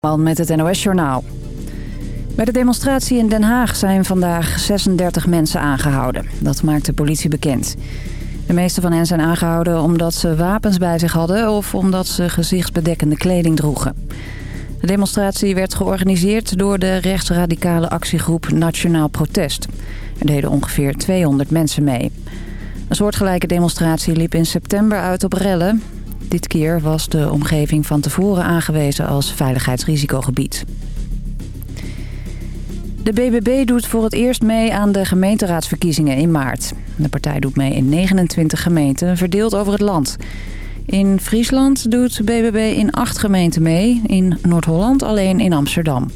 met het NOS-journaal. Bij de demonstratie in Den Haag zijn vandaag 36 mensen aangehouden. Dat maakt de politie bekend. De meeste van hen zijn aangehouden omdat ze wapens bij zich hadden... of omdat ze gezichtsbedekkende kleding droegen. De demonstratie werd georganiseerd door de rechtsradicale actiegroep Nationaal Protest. Er deden ongeveer 200 mensen mee. Een soortgelijke demonstratie liep in september uit op rellen. Dit keer was de omgeving van tevoren aangewezen als veiligheidsrisicogebied. De BBB doet voor het eerst mee aan de gemeenteraadsverkiezingen in maart. De partij doet mee in 29 gemeenten, verdeeld over het land. In Friesland doet BBB in acht gemeenten mee, in Noord-Holland alleen in Amsterdam.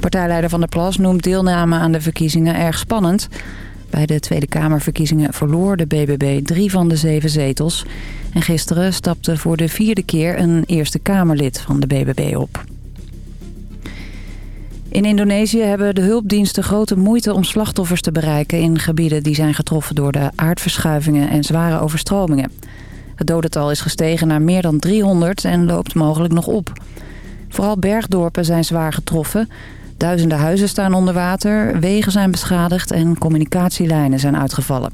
Partijleider Van der Plas noemt deelname aan de verkiezingen erg spannend... Bij de Tweede Kamerverkiezingen verloor de BBB drie van de zeven zetels. En gisteren stapte voor de vierde keer een Eerste Kamerlid van de BBB op. In Indonesië hebben de hulpdiensten grote moeite om slachtoffers te bereiken... in gebieden die zijn getroffen door de aardverschuivingen en zware overstromingen. Het dodental is gestegen naar meer dan 300 en loopt mogelijk nog op. Vooral bergdorpen zijn zwaar getroffen... Duizenden huizen staan onder water, wegen zijn beschadigd en communicatielijnen zijn uitgevallen.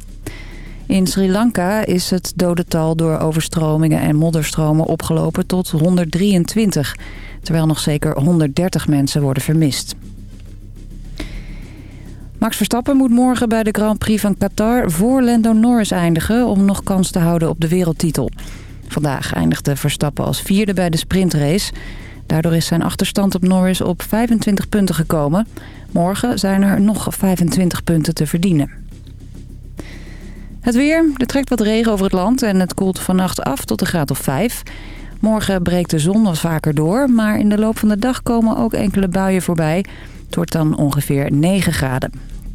In Sri Lanka is het dodental door overstromingen en modderstromen opgelopen tot 123, terwijl nog zeker 130 mensen worden vermist. Max Verstappen moet morgen bij de Grand Prix van Qatar voor Lando Norris eindigen om nog kans te houden op de wereldtitel. Vandaag eindigde Verstappen als vierde bij de sprintrace. Daardoor is zijn achterstand op Norris op 25 punten gekomen. Morgen zijn er nog 25 punten te verdienen. Het weer. Er trekt wat regen over het land en het koelt vannacht af tot een graad of 5. Morgen breekt de zon wat vaker door, maar in de loop van de dag komen ook enkele buien voorbij. Het wordt dan ongeveer 9 graden.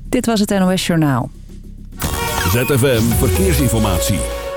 Dit was het NOS Journaal. ZFM Verkeersinformatie.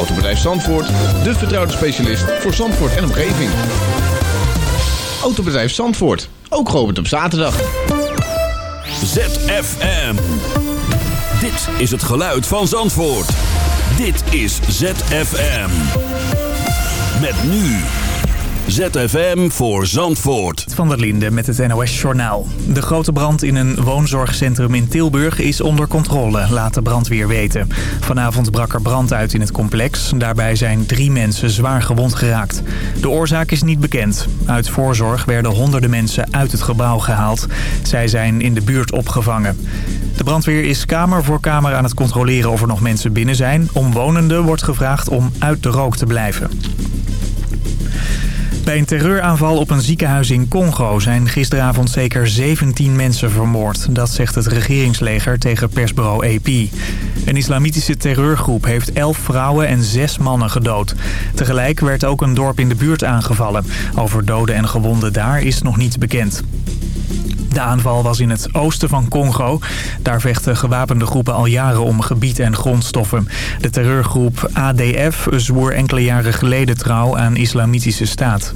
Autobedrijf Zandvoort, de vertrouwde specialist voor Zandvoort en omgeving. Autobedrijf Zandvoort, ook geopend op zaterdag. ZFM. Dit is het geluid van Zandvoort. Dit is ZFM. Met nu... ZFM voor Zandvoort. Van der Linde met het NOS Journaal. De grote brand in een woonzorgcentrum in Tilburg is onder controle, laat de brandweer weten. Vanavond brak er brand uit in het complex. Daarbij zijn drie mensen zwaar gewond geraakt. De oorzaak is niet bekend. Uit voorzorg werden honderden mensen uit het gebouw gehaald. Zij zijn in de buurt opgevangen. De brandweer is kamer voor kamer aan het controleren of er nog mensen binnen zijn. Omwonenden wordt gevraagd om uit de rook te blijven. Bij een terreuraanval op een ziekenhuis in Congo zijn gisteravond zeker 17 mensen vermoord. Dat zegt het regeringsleger tegen persbureau AP. Een islamitische terreurgroep heeft 11 vrouwen en 6 mannen gedood. Tegelijk werd ook een dorp in de buurt aangevallen. Over doden en gewonden daar is nog niets bekend. De aanval was in het oosten van Congo. Daar vechten gewapende groepen al jaren om gebied en grondstoffen. De terreurgroep ADF zwoer enkele jaren geleden trouw aan islamitische staat.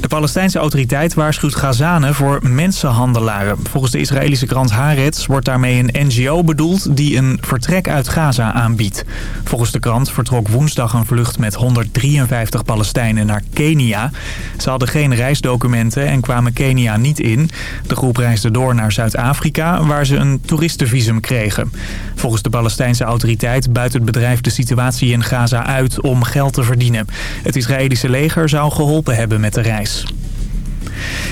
De Palestijnse autoriteit waarschuwt Gazanen voor mensenhandelaren. Volgens de Israëlische krant Haaretz wordt daarmee een NGO bedoeld die een vertrek uit Gaza aanbiedt. Volgens de krant vertrok woensdag een vlucht met 153 Palestijnen naar Kenia. Ze hadden geen reisdocumenten en kwamen Kenia niet in. De groep reisde door naar Zuid-Afrika waar ze een toeristenvisum kregen. Volgens de Palestijnse autoriteit buit het bedrijf de situatie in Gaza uit om geld te verdienen. Het Israëlische leger zou geholpen hebben met de reis.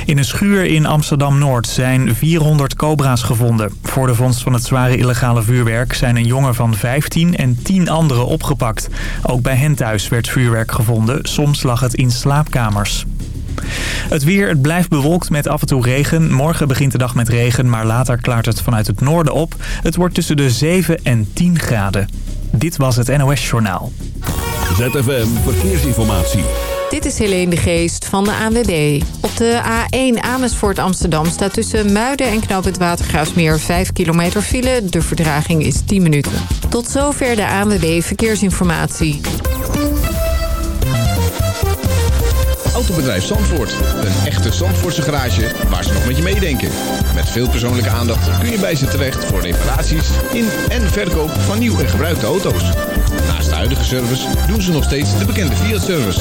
In een schuur in Amsterdam-Noord zijn 400 cobra's gevonden. Voor de vondst van het zware illegale vuurwerk zijn een jongen van 15 en 10 anderen opgepakt. Ook bij hen thuis werd vuurwerk gevonden. Soms lag het in slaapkamers. Het weer, het blijft bewolkt met af en toe regen. Morgen begint de dag met regen, maar later klaart het vanuit het noorden op. Het wordt tussen de 7 en 10 graden. Dit was het NOS Journaal. ZFM Verkeersinformatie. Dit is Helene de Geest van de ANWB. Op de A1 Amersfoort Amsterdam staat tussen Muiden en Knoop het Watergraafsmeer 5 kilometer file. De verdraging is 10 minuten. Tot zover de ANWB Verkeersinformatie. Autobedrijf Zandvoort. Een echte Zandvoortse garage waar ze nog met je meedenken. Met veel persoonlijke aandacht kun je bij ze terecht voor reparaties in en verkoop van nieuw en gebruikte auto's. Naast de huidige service doen ze nog steeds de bekende Fiat-service.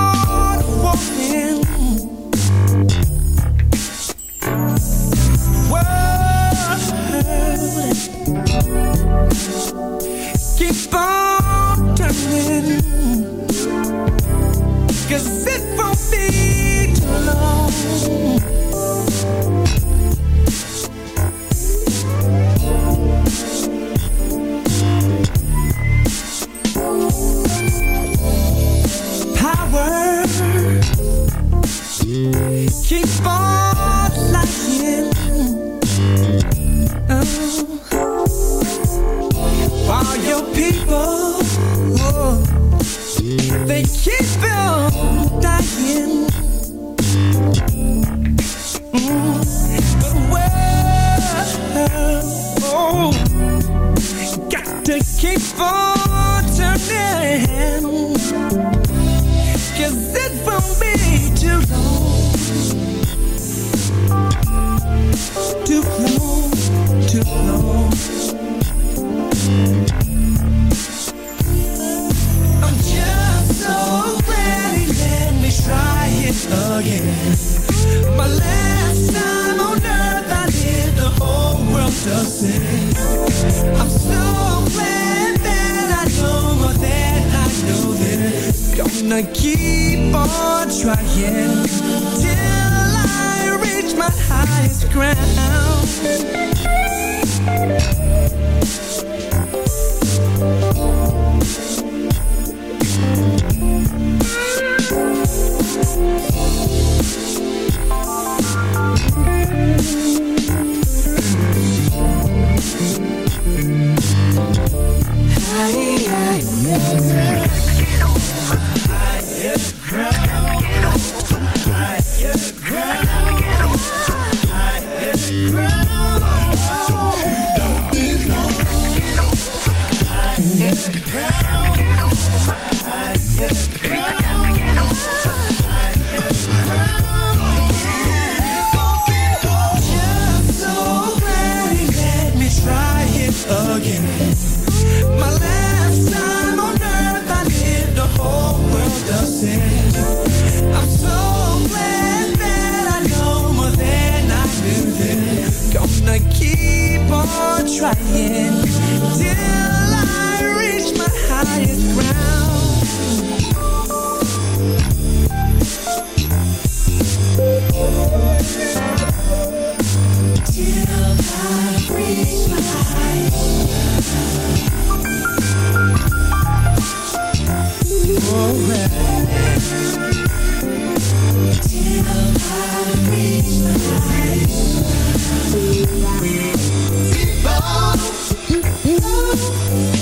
Oh,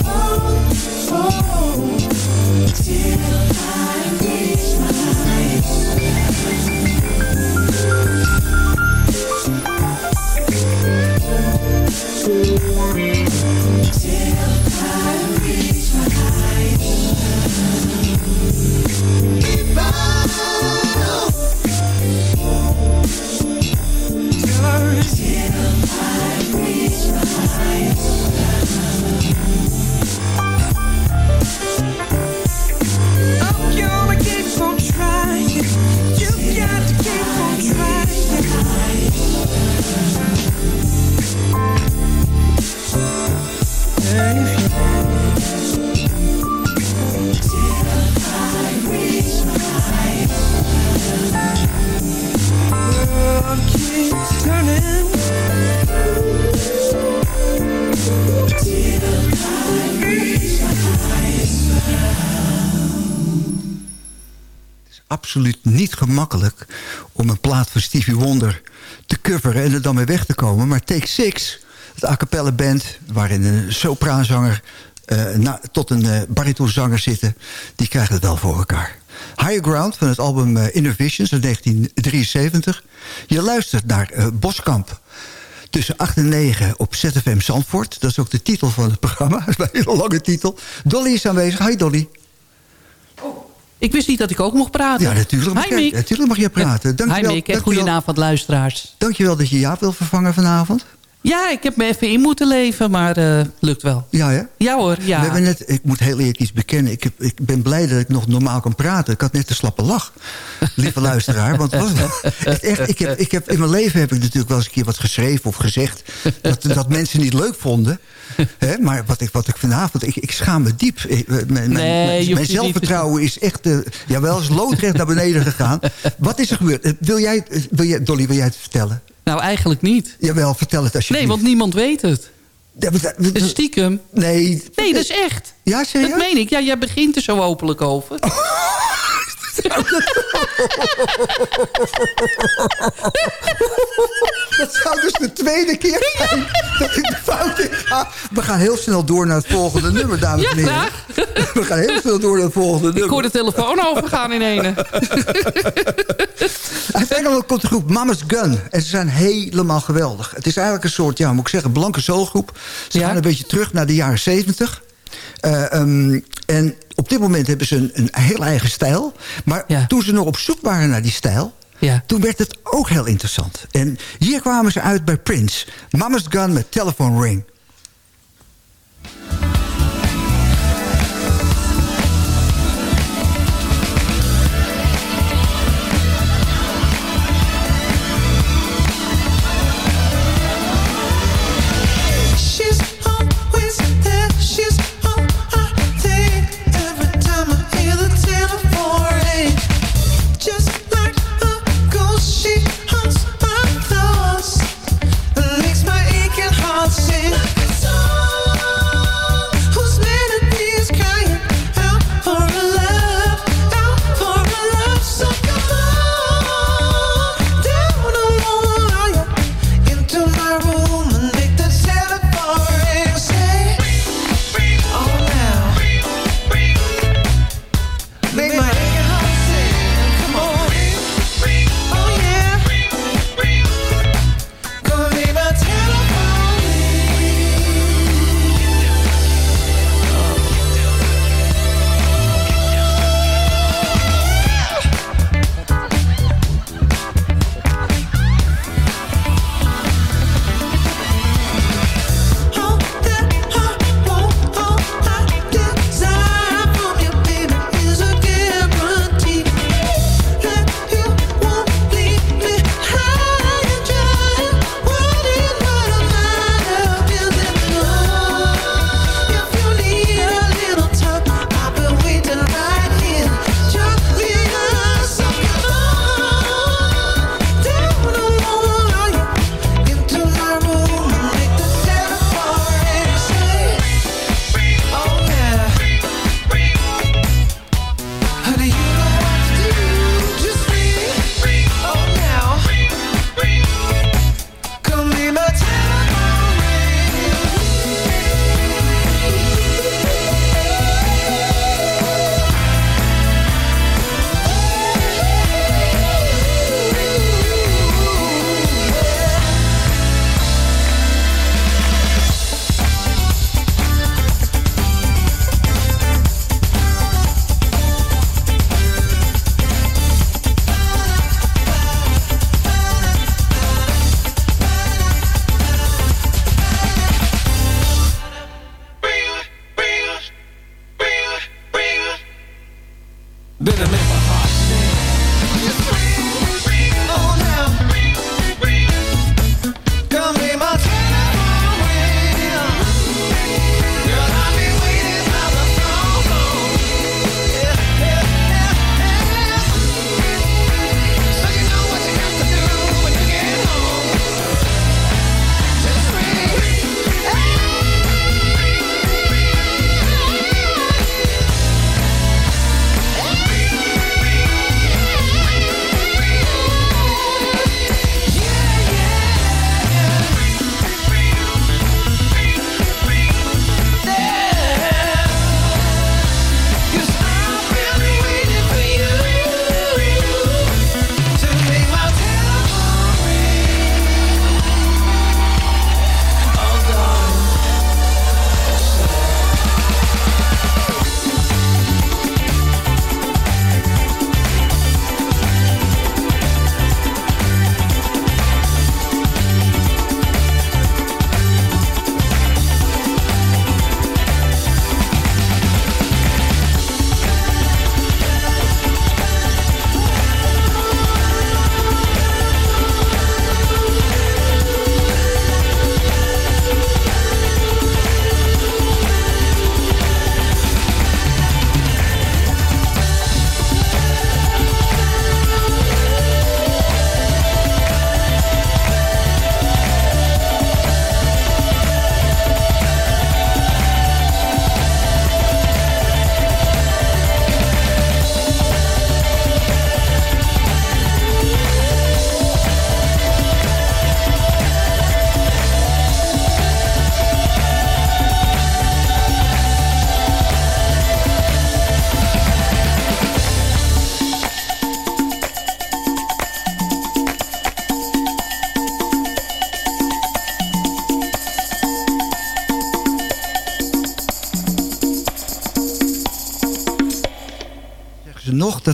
oh, oh, oh. Absoluut niet gemakkelijk... om een plaat van Stevie Wonder te coveren en er dan mee weg te komen. Maar Take Six, het a cappella band... waarin een sopraanzanger uh, tot een uh, baritonzanger zitten... die krijgen het wel voor elkaar. Higher Ground van het album uh, Inner Visions uit 1973. Je luistert naar Boskamp tussen 8 en 9 op ZFM Zandvoort. Dat is ook de titel van het programma. Dat is een hele lange titel. Dolly is aanwezig. Hi Dolly. Ik wist niet dat ik ook mocht praten. Ja, natuurlijk mag, Hi, jij, natuurlijk mag je praten. Dankjewel, Hi Mick, en goedenavond luisteraars. Dankjewel dat je Jaap wil vervangen vanavond. Ja, ik heb me even in moeten leven, maar uh, lukt wel. Ja, hè? Ja hoor, ja. We hebben net, ik moet heel eerlijk iets bekennen. Ik, heb, ik ben blij dat ik nog normaal kan praten. Ik had net een slappe lach, lieve luisteraar. Want was, het echt, ik heb, ik heb, in mijn leven heb ik natuurlijk wel eens een keer wat geschreven of gezegd... dat, dat mensen niet leuk vonden. Hè? Maar wat ik, wat ik vanavond... Ik, ik schaam me diep. Ik, mijn, nee, mijn, mijn zelfvertrouwen is echt... Uh, ja, wel eens loodrecht naar beneden gegaan. Wat is er gebeurd? Wil jij, wil jij, Dolly, wil jij het vertellen? Nou, eigenlijk niet. Jawel, vertel het alsjeblieft. Nee, want niemand weet het. Ja, maar, dat, Dus stiekem. Nee. Nee, dat is echt. Ja, serieus? Dat meen ik. Ja, jij begint er zo openlijk over. Dat zou dus de tweede keer zijn dat ik de fout in ga. We gaan heel snel door naar het volgende nummer, dames en heren. Ja, We gaan heel snel door naar het volgende nummer. Ik hoor de telefoon overgaan in ene. Uit Engeland komt de groep Mama's Gun. En ze zijn helemaal geweldig. Het is eigenlijk een soort, ja, moet ik zeggen, blanke soulgroep. Ze Ja. gaan een beetje terug naar de jaren zeventig. Eh, ehm, en op dit moment hebben ze een, een heel eigen stijl. Maar Ja. toen ze nog op zoek waren naar die stijl... Ja. toen werd het ook heel interessant. En hier kwamen ze uit bij Prince. Mama's Gun met Telephone Ring.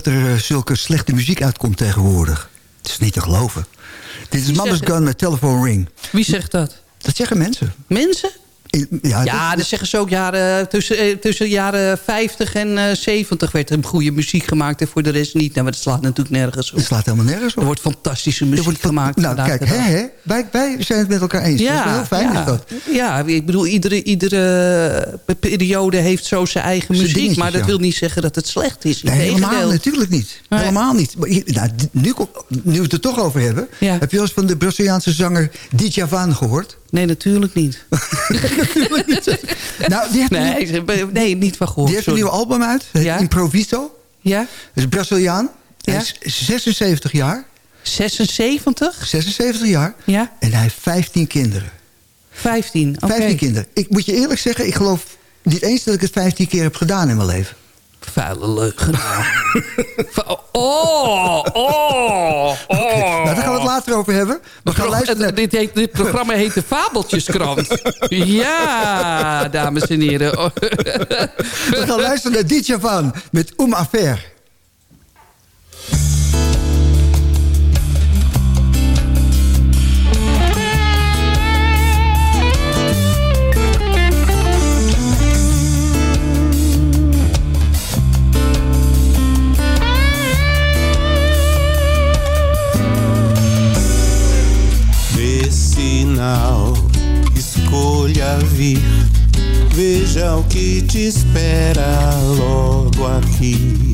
Dat er eh, zulke slechte muziek uitkomt tegenwoordig. Het is niet te geloven. Dit is Mama's Gun met Telephone Ring. Wie zegt dat? Dat zeggen mensen. Mensen? Ja, Ja, dat- dat zeggen ze ook jaren, tussen, eh, tussen jaren 50 en eh 70 werd er goede muziek gemaakt en voor de rest niet. Nou, maar dat slaat natuurlijk nergens op. het slaat helemaal nergens op. Er wordt fantastische muziek wordt gemaakt. Nou, kijk, de hè, hè? Wij, wij zijn het met elkaar eens. dat is heel fijn. ja, is dat. ja, ik bedoel, iedere, iedere periode heeft zo zijn eigen muziek. dingetjes, maar dat ja. wil niet zeggen dat het slecht is. Nee, helemaal natuurlijk niet. Nee. Helemaal niet. Maar nou, nu, nu we het er toch over hebben... Ja. heb je wel eens van de Braziliaanse zanger Djavan gehoord? Nee, natuurlijk niet. nou, die heeft, Nee, niet van gehoord. die heeft een nieuw album uit. Ja? Improviso. Ja? Dat is Braziliaan. Hij Ja? is 76 jaar. 76? 76 jaar. Ja? En hij heeft 15 kinderen. 15. Oké. 15 kinderen. Ik moet je eerlijk zeggen, ik geloof niet eens dat ik het 15 keer heb gedaan in mijn leven. Vuile leugenaar. Oh, oh, oh. Nou, daar gaan we het later over hebben. We gaan luisteren naar... dit, heet, dit programma heet de Fabeltjeskrant. ja, dames en heren. Oh. We gaan luisteren naar Djavan met Um Affair. Espera logo aqui.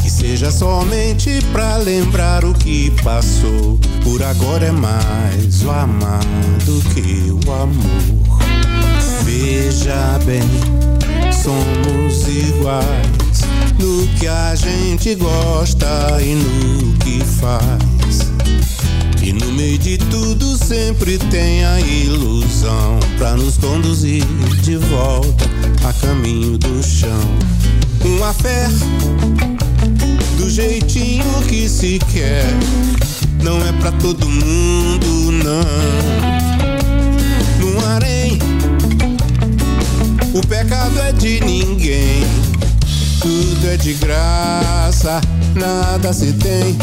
Que seja somente pra lembrar o que passou. Por agora é mais o amado que o amor. Veja bem, somos iguais no que a gente gosta e no que faz. E no meio de tudo sempre tem a ilusão pra nos conduzir de volta a caminho do chão. Uma fé do jeitinho que se quer, não é pra todo mundo, não. No harém, o pecado é de ninguém. Tudo é de graça, nada se tem.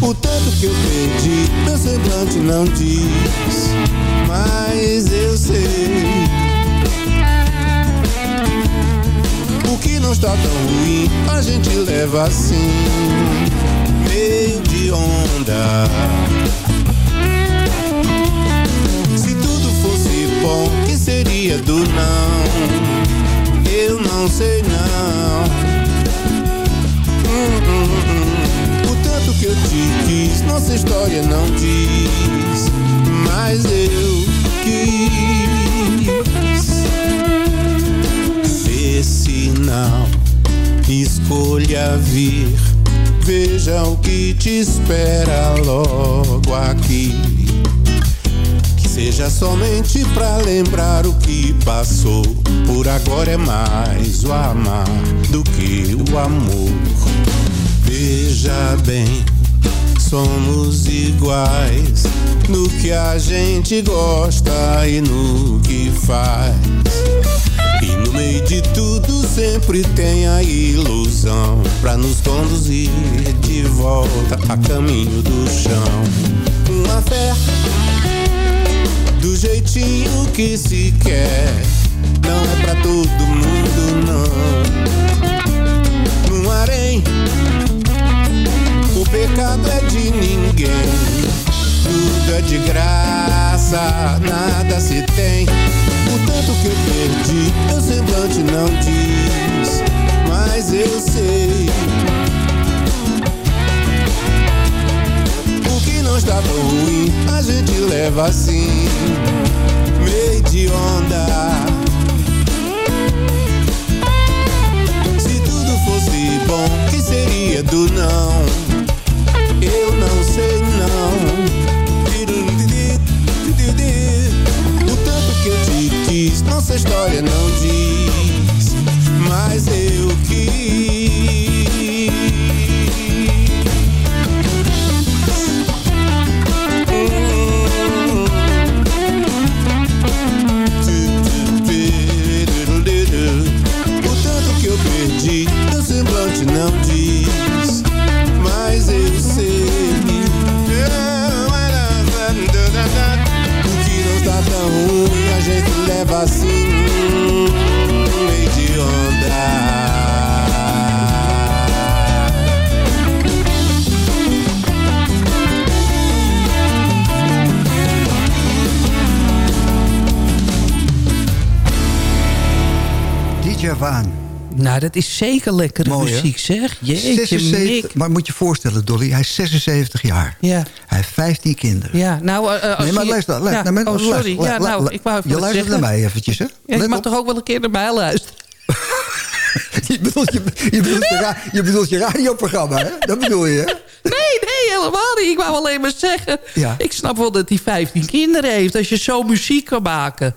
O tanto que eu perdi, meu semblante não diz, mas eu sei. Não está tão ruim, a gente leva assim, meio de onda. Se tudo fosse bom, que seria do não? Eu não sei não. Hum, hum, hum. O tanto que eu te quis, nossa história não diz, mas eu quis. Sinal, escolha vir. Veja o que te espera logo aqui. Que seja somente pra lembrar o que passou. Por agora é mais o amar do que o amor. Veja bem, somos iguais no que a gente gosta e no que faz. E no meio de tudo sempre tem a ilusão pra nos conduzir de volta a caminho do chão. Uma fé do jeitinho que se quer, não é pra todo mundo não. No harém, o pecado é de ninguém. Tudo é de graça, nada se tem. O tanto que eu perdi, meu semblante não diz, mas eu sei. O que não está ruim, a gente leva assim, meio de onda. Se tudo fosse bom, que seria do não? Eu não sei não. Que eu te quis, nossa história não diz, mas eu quis. vazio assim Nou, dat is zeker lekkere Mooi, muziek, zeg. Jeetje, 76, Mick. maar moet je voorstellen, Dolly, hij is 76 jaar. Ja, Hij heeft 15 kinderen. ja. Nou, eh, eh, Nee, maar je- luister, luister. Ja. Oh, sorry. luister, Ja, nou, ik wou even Je luistert zeggen. naar mij eventjes, hè? Ja, je mag op. toch ook wel een keer naar mij luisteren? je, bedoelt je, je, bedoelt je, ra- je bedoelt je radioprogramma, hè? Dat bedoel je, hè? Nee, nee, helemaal niet. Ik wou alleen maar zeggen... Ja. Ik snap wel dat hij 15 kinderen heeft. Als je zo muziek kan maken...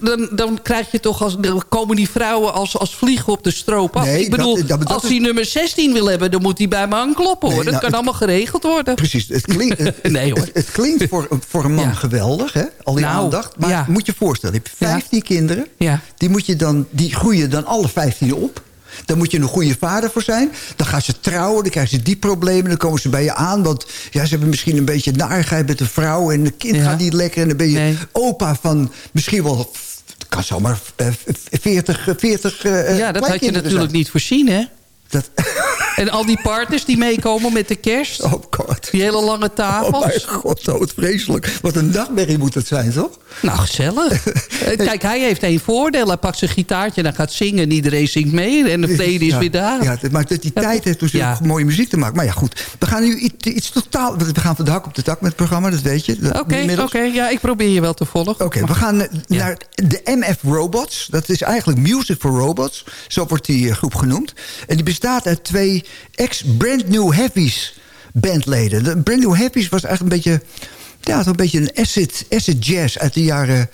Dan, dan krijg je toch als, dan komen die vrouwen als, als vliegen op de stroop af. Nee, ik bedoel, dat- dat- dat als is- hij nummer 16 wil hebben... dan moet hij bij me aankloppen. hoor. Nee, dat nou, kan het- allemaal geregeld worden. Precies. Het klinkt, het, Nee, hoor. het, het klinkt voor, voor een man Ja. geweldig, hè? Al die Nou, aandacht. Maar ja. moet je voorstellen, je hebt 15 kinderen. Ja. Die, moet je dan, die groeien dan alle 15 op. Dan moet je een goede vader voor zijn. Dan gaan ze trouwen, dan krijgen ze die problemen. Dan komen ze bij je aan. Want ja, ze hebben misschien een beetje narigheid met de vrouw. En de kind Ja. gaat niet lekker. En dan ben je Nee. opa van misschien wel... Het kan zomaar eh, 40, eh, 40 eh, ja, dat had je natuurlijk zijn. niet voorzien, hè? Dat, En al die partners die meekomen met de kerst. oh god. Die hele lange Oh tafels. mijn god, dood vreselijk. Wat een nachtmerrie moet het zijn, toch? Nou, gezellig. Eh, Kijk, hij heeft één voordeel. Hij pakt zijn gitaartje en hij gaat zingen. En iedereen zingt mee. En de vrede is Ja, weer daar. Ja, maar dat die tijd heeft dus Ja. mooie muziek te maken. Maar ja, goed. We gaan nu iets, iets totaal... We gaan van de hak op de tak met het programma, dat weet je. dat- Oké, oké. Ja, ik probeer je wel te volgen. Oké, we gaan eh, naar de MF Robots. Dat is eigenlijk Music for Robots. Zo wordt die eh, groep genoemd. En die bestaat uit twee ex-Brand New Heavies bandleden. De Brand New Heavies was eigenlijk een beetje... Ja, een beetje een acid, acid jazz uit de jaren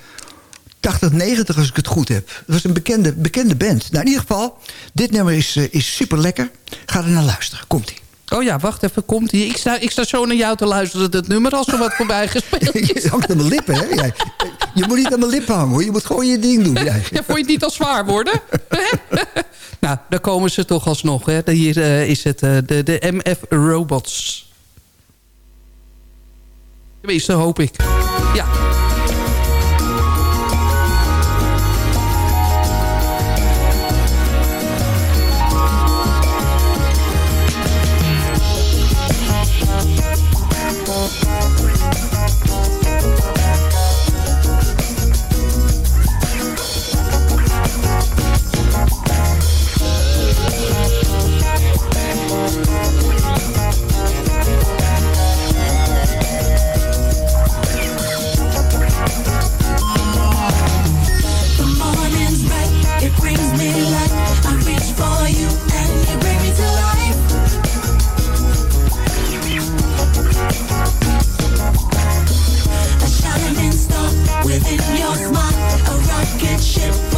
80, 90 als ik het goed heb. Dat was een bekende, bekende band. Nou, in ieder geval, dit nummer is, eh, is super lekker. Ga er naar luisteren. Komt-ie. Oh ja, wacht even. Komt hij? Ik sta, ik sta zo naar jou te luisteren. Dat nummer als er wat voorbij gespeeld is. Je hangt aan mijn lippen, hè? Jij. Je moet niet aan mijn lippen hangen, hoor. Je moet gewoon je ding doen. Jij. Ja, vond je het niet al zwaar worden? nou, daar komen ze toch alsnog. Hè? Hier eh, is het eh, de, de MF Robots. Tenminste, hoop ik. Ja. shift.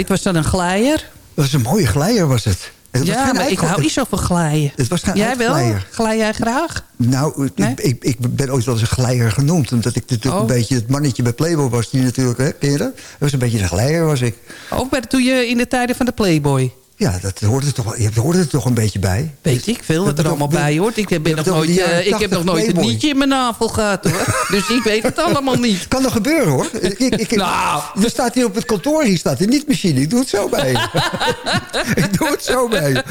Dit was dan een glijer. Dat was een mooie glijer, was het. Ja, maar ik hou niet zo van glijden. Het was geen Jij wel? Glij jij graag? Nou, ik- ik, ik ben ooit wel eens een glijer genoemd. Omdat ik natuurlijk Oh. een beetje het mannetje bij Playboy was. Die natuurlijk, hè, ken je dat? Dat was een beetje een glijer, was ik. Ook bij, toen je in de tijden van de Playboy. Ja, dat hoorde er toch, wel- je hoorde er toch een beetje bij. Weet ik veel wat Dat er allemaal bij hoort. Ik ben dat nog nooit, eh, ik heb 80 nog nooit een nietje in mijn navel gehad hoor. dus ik weet het allemaal niet. Kan nog gebeuren, hoor. Ik, ik, Nou. Er staat hier op het kantoor, hier staat de niet-machine. Ik doe het zo bij ik doe het zo bij.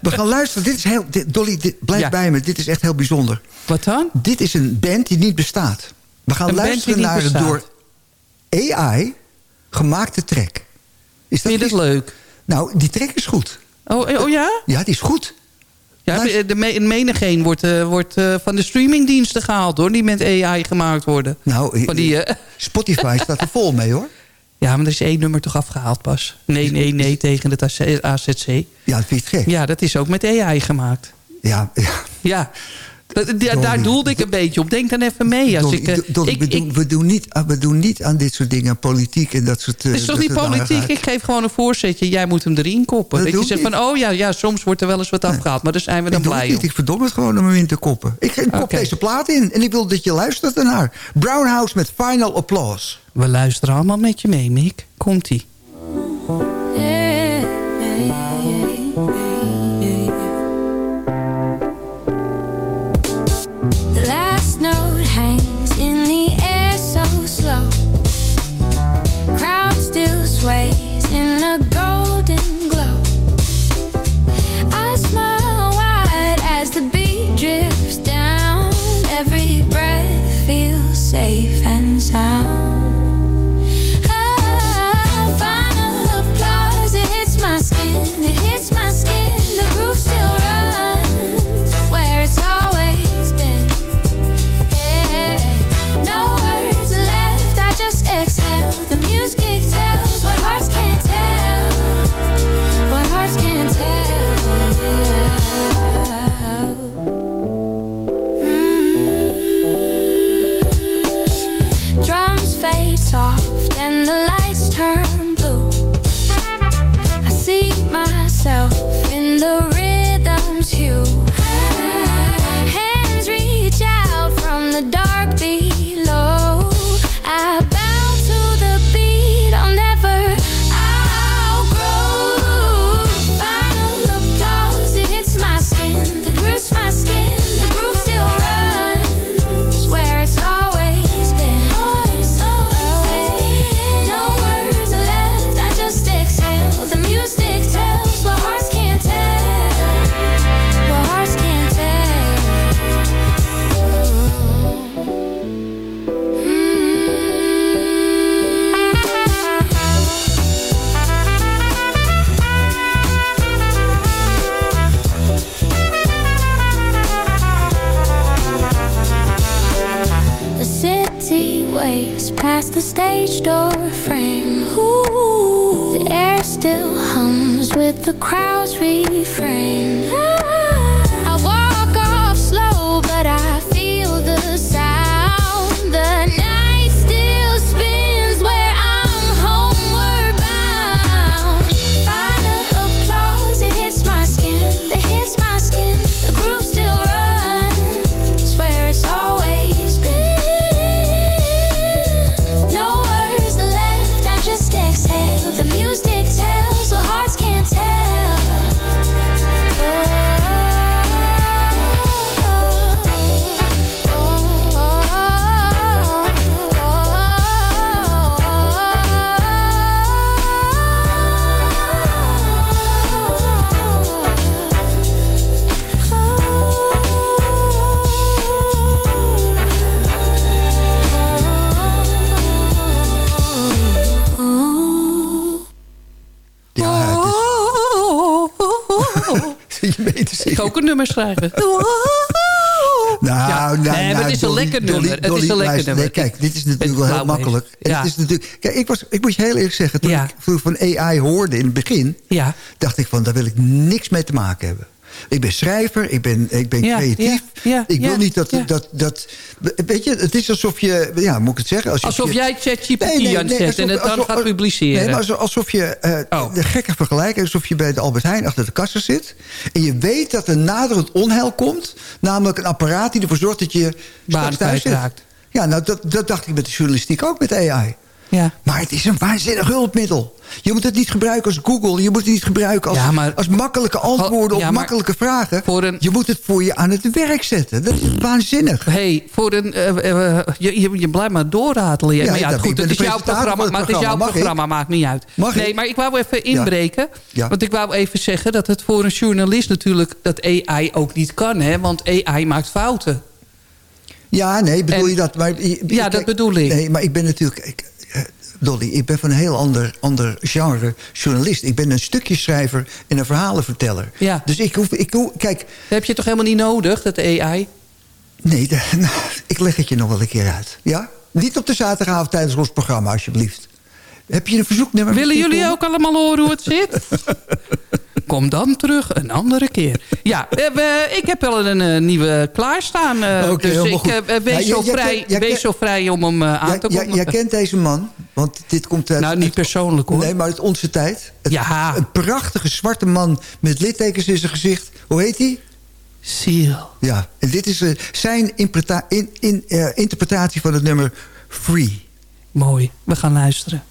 We gaan luisteren. Dit is heel, dit- Dolly, dit, blijf Ja. bij me. Dit is echt heel bijzonder. Wat dan? Dit is een band die niet bestaat. We gaan Een luisteren niet naar een door AI gemaakte track. Is Vind je dat leuk? Nou, die track is goed. Oh, eh, oh ja? Ja, die is goed. Ja, de me- menigeen wordt, eh, wordt eh, van de streamingdiensten gehaald hoor. Die met AI gemaakt worden. Nou, Van die, Spotify staat er vol mee, hoor. ja, maar er is één nummer toch afgehaald pas. Nee, nee, nee tegen het AZC. Ja, dat vind je gek. Ja, dat is ook met AI gemaakt. Ja, ja. Ja. Daar doelde ik een beetje op. Denk dan even mee. Als ik, eh, ik, we, ik- doen, we, doen niet, we doen niet aan dit soort dingen, politiek en dat soort... eh, Het is toch niet politiek? Ik geef gewoon een voorzetje. Jij moet hem erin koppen. Dat Dat, je zegt van, oh ja, ja, soms wordt er wel eens wat afgehaald. Maar daar zijn we dan Ik blij om. ik verdom het gewoon om hem in te koppen. Ik, kop deze plaat in en ik wil dat je luistert ernaar. Brown House met Final Applause. We luisteren allemaal met je mee, Mick. Komt-ie. Is, je weet het Ik ga ook een nummer schrijven. Nou, Ja. nou, Nee, maar nou, het is een lekker Dolly, nummer. Het is een lekker nummer. Nee, kijk, dit is natuurlijk wel heel mee. makkelijk. Ja. Het is natuurlijk, kijk, ik, was, ik moet je heel eerlijk zeggen, toen Ja. ik vroeger van AI hoorde in het begin, Ja. dacht ik van, daar wil ik niks mee te maken hebben. Ik ben schrijver, ik ben, ik ben Ja, creatief. ja, ja, ik wil niet dat, dat, dat... Weet je, het is alsof je... Ja, moet ik het zeggen? Alsof, Alsof je, jij ChatGPT Nee, nee, zetten en het dan alsof- gaat publiceren. Nee, maar alsof- alsof je... Oh. De gekke vergelijking, alsof je bij de Albert Heijn achter de kassa zit... en je weet dat er naderend onheil komt... namelijk een apparaat die ervoor zorgt dat je Baan kwijtraakt. Ja, nou, dat, dat dacht ik met de journalistiek ook met AI. Ja. Maar het is een waanzinnig hulpmiddel. Je moet het niet gebruiken als Google. Je moet het niet gebruiken als, Ja, maar- als makkelijke antwoorden Ja, op makkelijke vragen. voor een- Je moet het voor je aan het werk zetten. Dat is waanzinnig. hey, voor een, eh, eh, je, je, je blijft maar doorratelen. Ja, maar ja, goed, het is jouw programma, het maar het is jouw programma. Ik? maakt niet uit. Mag nee, ik? maar ik wou even inbreken. Want ik wou even zeggen dat het voor een journalist natuurlijk... dat AI ook niet kan, hè? Want AI maakt fouten. Ja, nee, bedoel En- je dat? Maar, Ja, dat bedoel ik. Nee, maar ik ben natuurlijk... Ik, eh, Dolly, ik ben van een heel ander, ander genre journalist. Ik ben een stukjeschrijver en een verhalenverteller. Ja. Dus ik hoef... Ik hoef kijk, Dat heb je toch helemaal niet nodig, dat AI? nee, de- nou, ik leg het je nog wel een keer uit. Ja? Niet op de zaterdagavond tijdens ons programma, alsjeblieft. Heb je een verzoeknummer? Willen jullie ook allemaal horen hoe het zit? Kom dan terug een andere keer. Ja, we- ik heb wel een eh, nieuwe klaarstaan. eh, dus ik eh, wees, Ja, zo vrij, wees zo vrij om hem eh, aan te kondigen. jij kent deze man, want dit komt uit... Nou, niet persoonlijk hoor. Nee, maar uit onze tijd. Het- Ja. Een prachtige zwarte man met littekens in zijn gezicht. Hoe heet hij? Seal. Ja, en dit is eh, zijn eh, interpretatie van het nummer Free. Mooi, we gaan luisteren.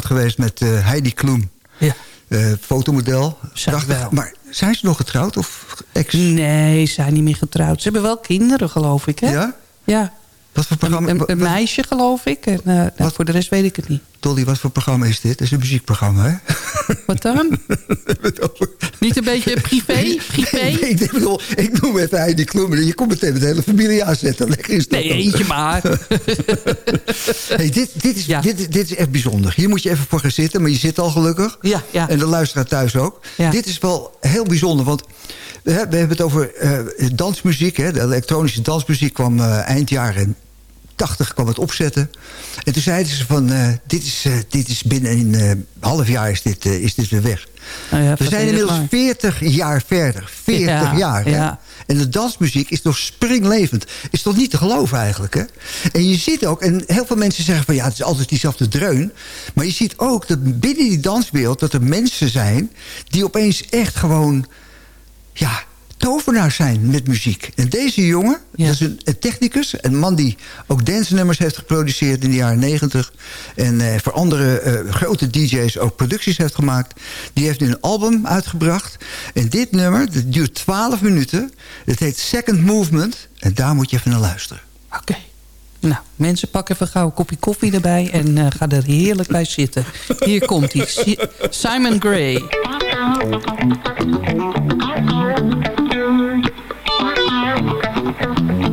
Getrouwd geweest met eh, Heidi Kloem. Ja. Eh, fotomodel. Prachtig. wel. Maar zijn ze nog getrouwd? Of ex? Nee, ze zijn niet meer getrouwd. Ze hebben wel kinderen, geloof ik, hè? Ja? Ja. Wat voor programma? Een, meisje, geloof ik. En, eh, nou, voor de rest weet ik het niet. Dolly, wat voor programma is dit? Het is een muziekprogramma, hè? Wat dan? niet een beetje privé? privé? Nee, nee, ik, bedoel, ik noem even Heidi en Je komt meteen met de hele familie aanzetten. Lekker is dat Nee, dan. eentje maar. Hey, dit, dit, is, Ja. dit, dit is echt bijzonder. Hier moet je even voor gaan zitten, maar je zit al gelukkig. Ja, ja. En de luisteraar thuis ook. Ja. Dit is wel heel bijzonder, want we, hebben- het over eh, dansmuziek. Hè. De elektronische dansmuziek kwam eh, eind jaren 80 kwam het opzetten. En toen zeiden ze van, eh, dit, is, eh, dit is binnen een eh, half jaar is dit, is dit weer weg. Nou ja, We zijn inmiddels maar. 40 jaar verder. 40 Ja, jaar. Ja. En de dansmuziek is nog springlevend. Is toch niet te geloven eigenlijk, hè? En je ziet ook, en heel veel mensen zeggen van... ja, het is altijd diezelfde dreun. Maar je ziet ook dat binnen die danswereld... dat er mensen zijn die opeens echt gewoon... ja, tovenaars zijn met muziek. En deze jongen, Ja. dat is een, een technicus... een man die ook dancenummers heeft geproduceerd in de jaren negentig... en eh, voor andere eh, grote DJ's ook producties heeft gemaakt... die heeft nu een album uitgebracht. En dit nummer, dat duurt 12 minuten. Het heet Second Movement. En daar moet je even naar luisteren. Oké. Nou, mensen, pak even gauw een kopje koffie erbij... en eh, ga er heerlijk bij zitten. Hier komt hij. Simon Gray.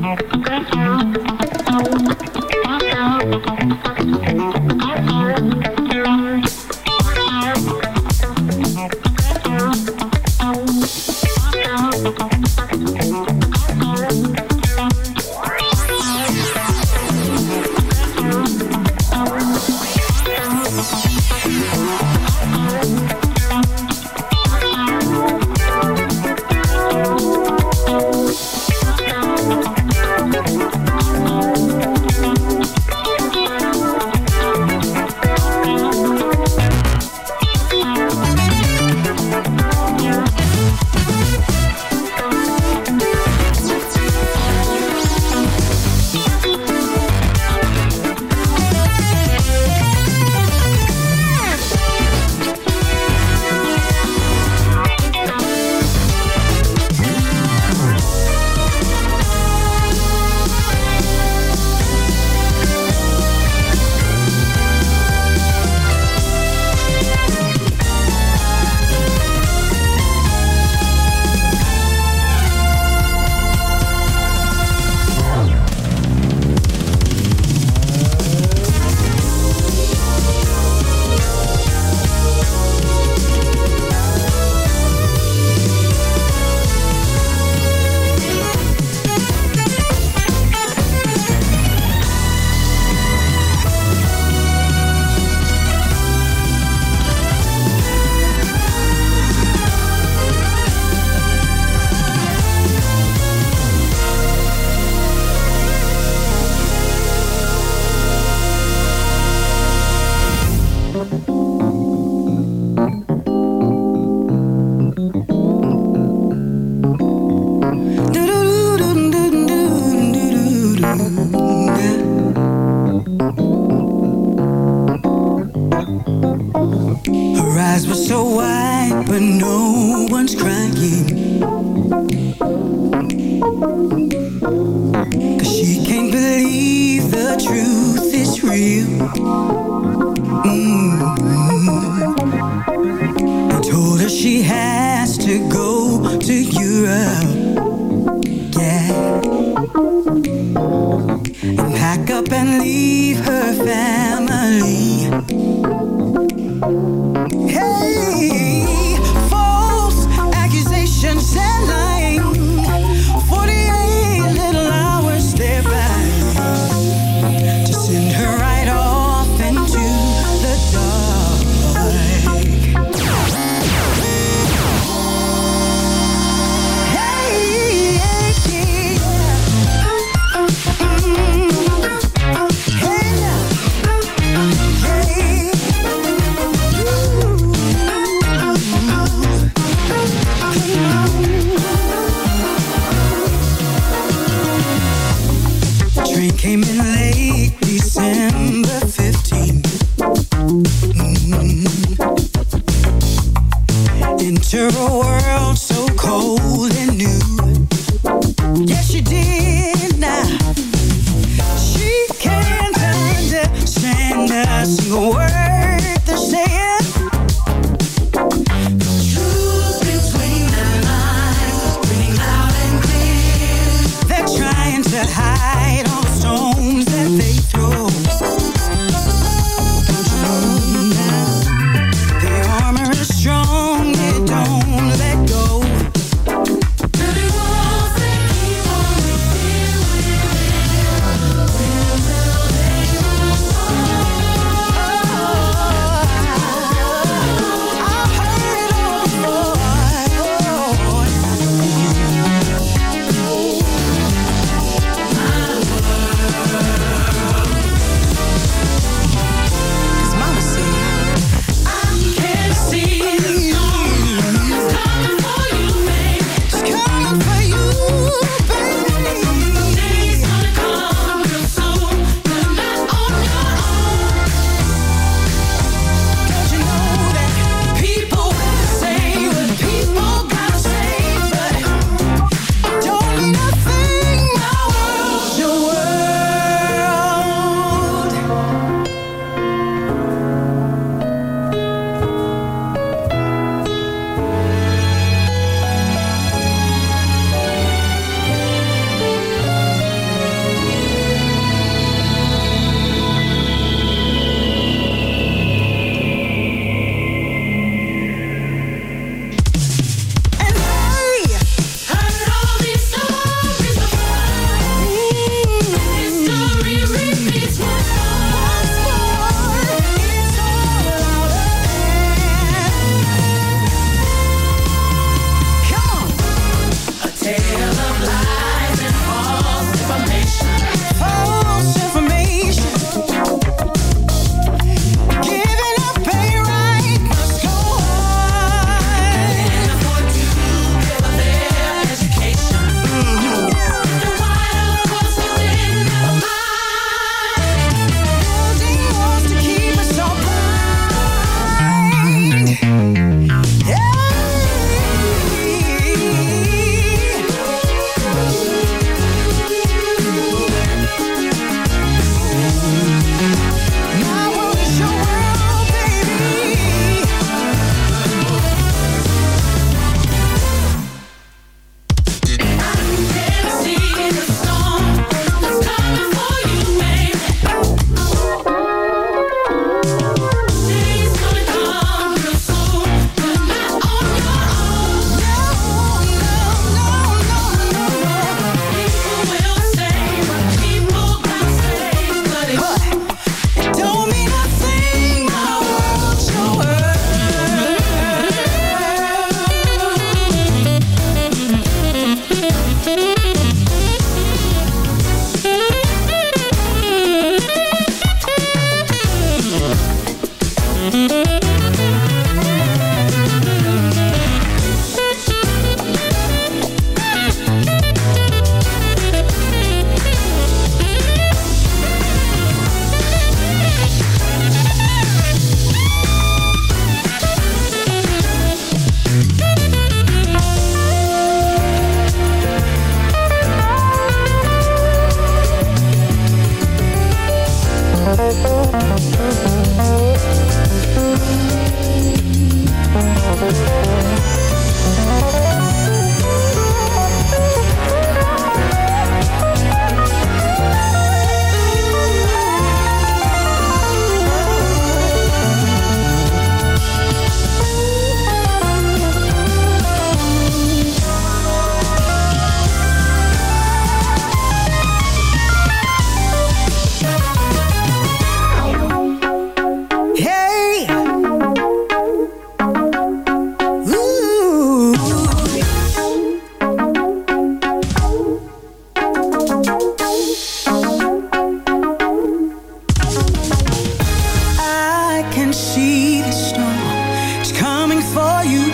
Her leave her family.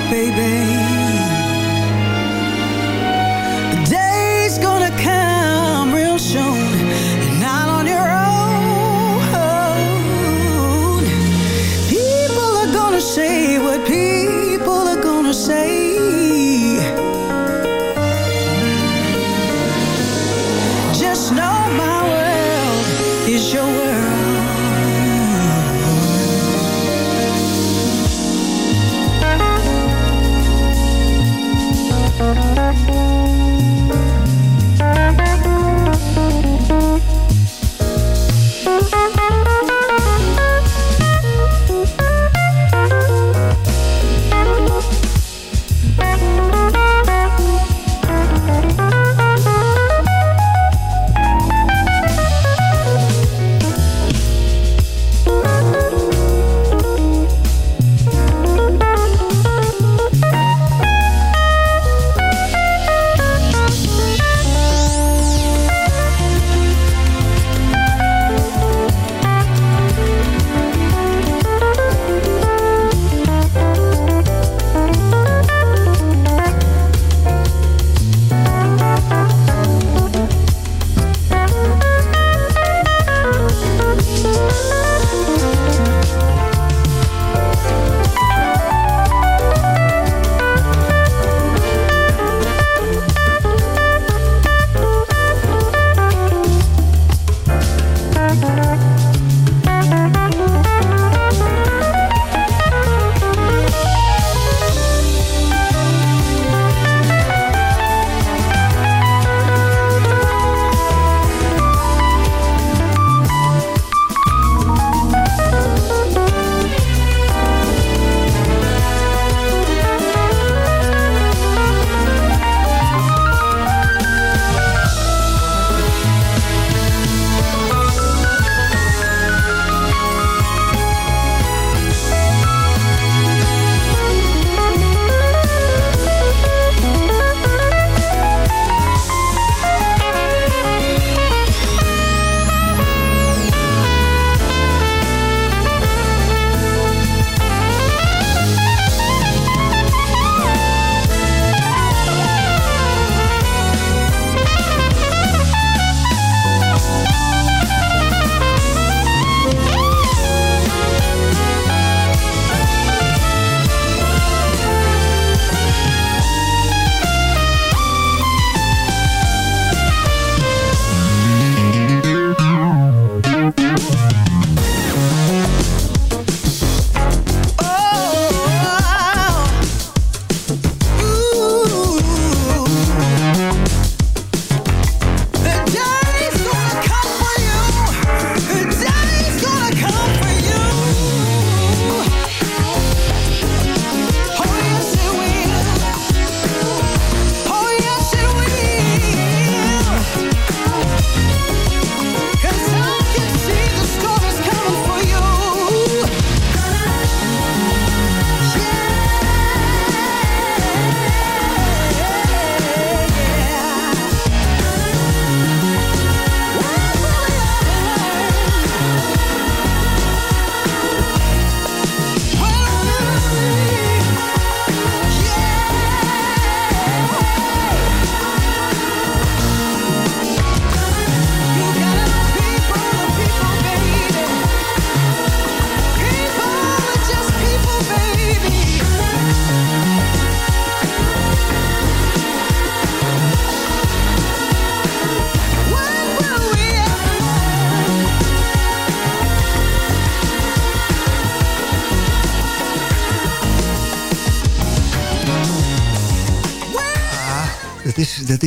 Baby.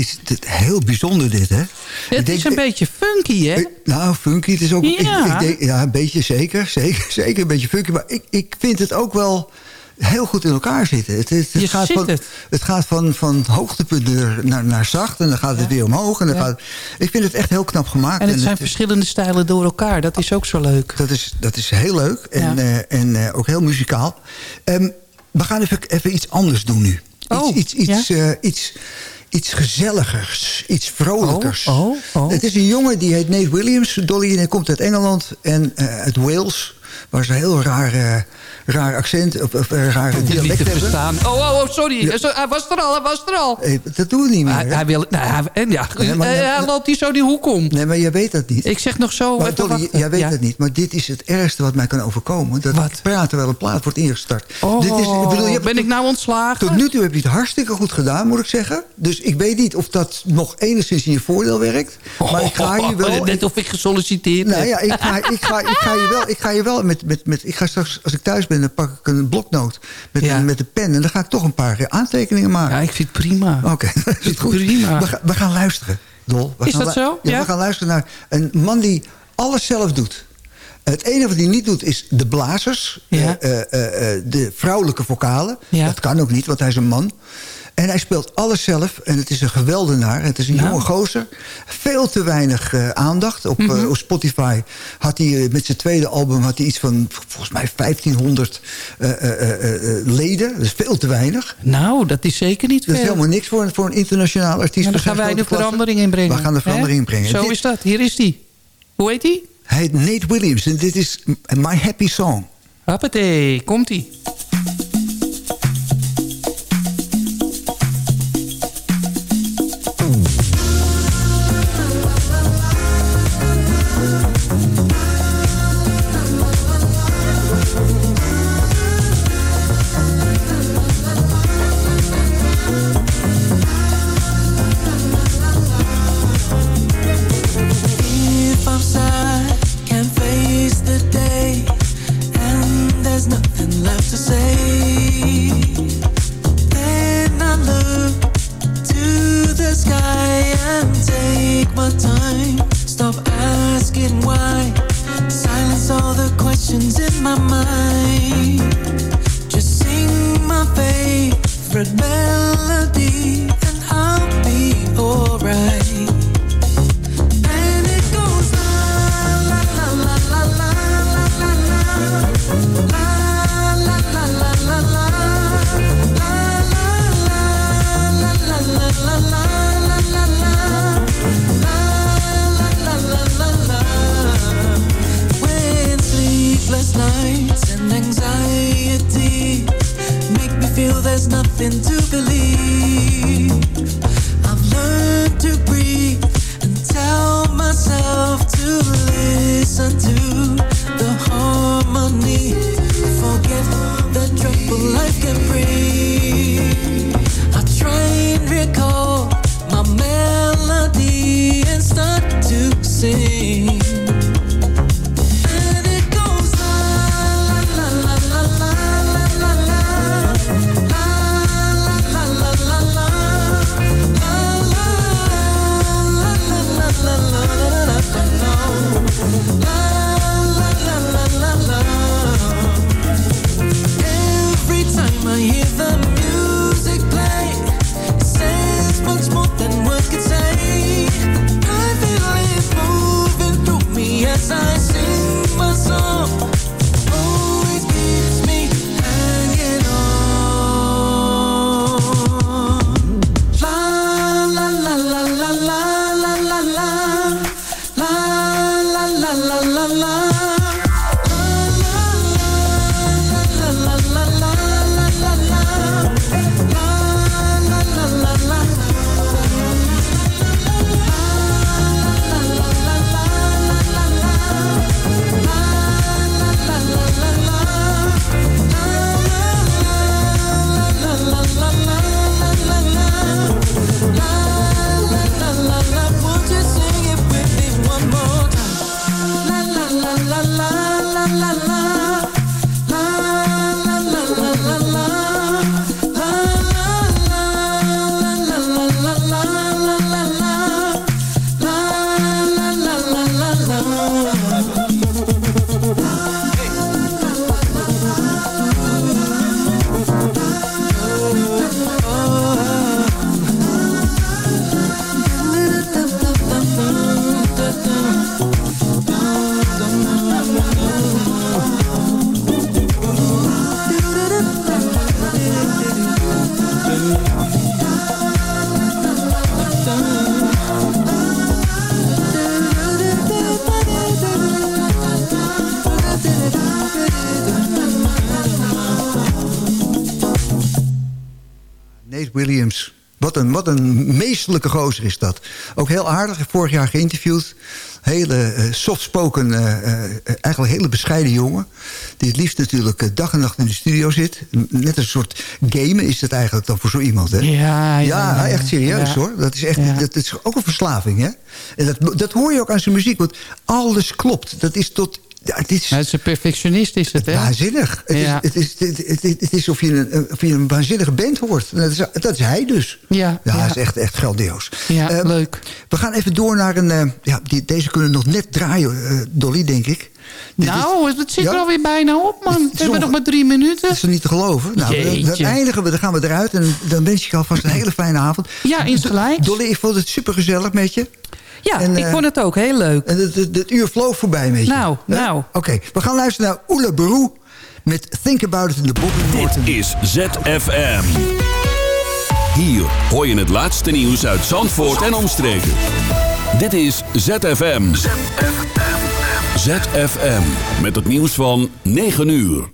Is, heel bijzonder dit, hè? Het denk- is een beetje funky, hè? Nou, funky, het is ook... Ja. Ik, denk, ja, een beetje zeker, zeker. Zeker een beetje funky. Maar ik, ik vind het ook wel heel goed in elkaar zitten. Het, het, het gaat van, het. gaat van, van hoogtepunt naar, naar, naar zacht. En dan gaat het weer omhoog. En dan Ja. gaat, ik vind het echt heel knap gemaakt. En het zijn verschillende stijlen door elkaar. Dat is ook zo leuk. dat, is, dat is heel leuk. En, Ja. eh, en eh, ook heel muzikaal. Ehm, we gaan even, even iets anders doen nu. Oh, iets, iets, iets, eh, iets, iets gezelligers. Iets vrolijkers. Oh, oh, oh. Het is een jongen die heet Nate Williams. Dolly en hij komt uit Engeland en eh, uit Wales. Waar ze heel raar, raar accent of, of eh, raar Niet dialect te verstaan. Oh, oh, oh, sorry. Ja. Hij was er al, hij was er al. Eh, dat doen we niet meer. Hij, hij wil, nou, hij, en ja, Nee, maar- eh, hij loopt hier zo die hoek om. Nee, maar jij weet dat niet. Ik zeg nog zo... Maar Dolly, jij weet Ja. het niet. Maar dit is het ergste wat mij kan overkomen. Dat Wat? ik praat terwijl een plaat wordt ingestart. Oh, dit is, ik bedoel, je ben ik nou ontslagen? Tot nu toe heb je het hartstikke goed gedaan, moet ik zeggen. Dus ik weet niet of dat nog enigszins in je voordeel werkt. Maar ik ga je wel... Net of ik gesolliciteerd nou heb. ja, ik ga, ik, ga, ik ga je wel, ik ga je wel met, met, met... Ik ga straks, als ik thuis ben, dan pak ik een bloknoot met, Ja. een, met een pen. En dan ga ik toch een paar aantekeningen maken. Ja, ik vind het prima. Oké, dat is het goed. Prima. We, gaan- we gaan luisteren, Dol. We Is dat zo? Ja, Ja? we gaan luisteren naar een man die alles zelf doet. Het enige wat hij niet doet is de blazers. Ja. eh, eh, eh, de vrouwelijke vocalen. Ja. Dat kan ook niet, want hij is een man. En hij speelt alles zelf. En het is een geweldenaar. Het is een Nou. jonge gozer. Veel te weinig eh, aandacht. Op, Mhm. eh, op Spotify had hij eh, met zijn tweede album... had hij iets van volgens mij 1500 eh, eh, eh, eh, leden. Dat is veel te weinig. Nou, dat is zeker niet Dat is veel. helemaal niks voor, een- voor een internationaal artiest. Maar dan gaan wij de klasse. verandering inbrengen. We gaan de verandering inbrengen. Zo Dit- is dat. Hier is die. Hoe heet die? Hij heet Nate Williams en dit is My Happy Song. Hoppatee, komt-ie. Melody, and I'll be alright. There's nothing to believe. Een meestelijke gozer is dat. Ook heel aardig, vorig jaar geïnterviewd. Hele uh, softspoken, uh, uh, eigenlijk hele bescheiden jongen. Die het liefst natuurlijk dag en nacht in de studio zit. Net een soort gamen is het eigenlijk dan voor zo iemand. Hè? Ja, ja, ja, echt serieus ja. hoor. Dat is, echt, Ja. dat is ook een verslaving. Hè? En dat, dat hoor je ook aan zijn muziek. Want alles klopt. Dat is tot... Ja, het is, Hij is een perfectionist, is het, hè? Waanzinnig. Het, Ja. is, het, is, het, het, het is of je, een, of je een waanzinnige band hoort. Dat is, dat is hij dus. Ja, Ja, is echt, echt grandioos. Ja, Eh, leuk. We gaan even door naar een... eh, ja, die, deze kunnen nog net draaien, eh, Dolly, denk ik. Nou, het zit er Ja? alweer bijna op, man. Het We hebben nog- nog maar drie minuten. Dat is er niet te geloven. Nou, dan, eindigen we, dan gaan we eruit. En dan wens ik je alvast een hele fijne avond. Ja, insgelijks. Dolly, ik vond het super gezellig met je. Ja, En, ik eh, vond het ook heel leuk. En het, het, het uur vloog voorbij met je. Nou, Ja? nou. Oké, we gaan luisteren naar Oela Beroe met Think About It in the Bobby Morton. Dit is ZFM. Hier hoor je het laatste nieuws uit Zandvoort en omstreken. Dit is ZFM. ZFM. Met het nieuws van 9 uur.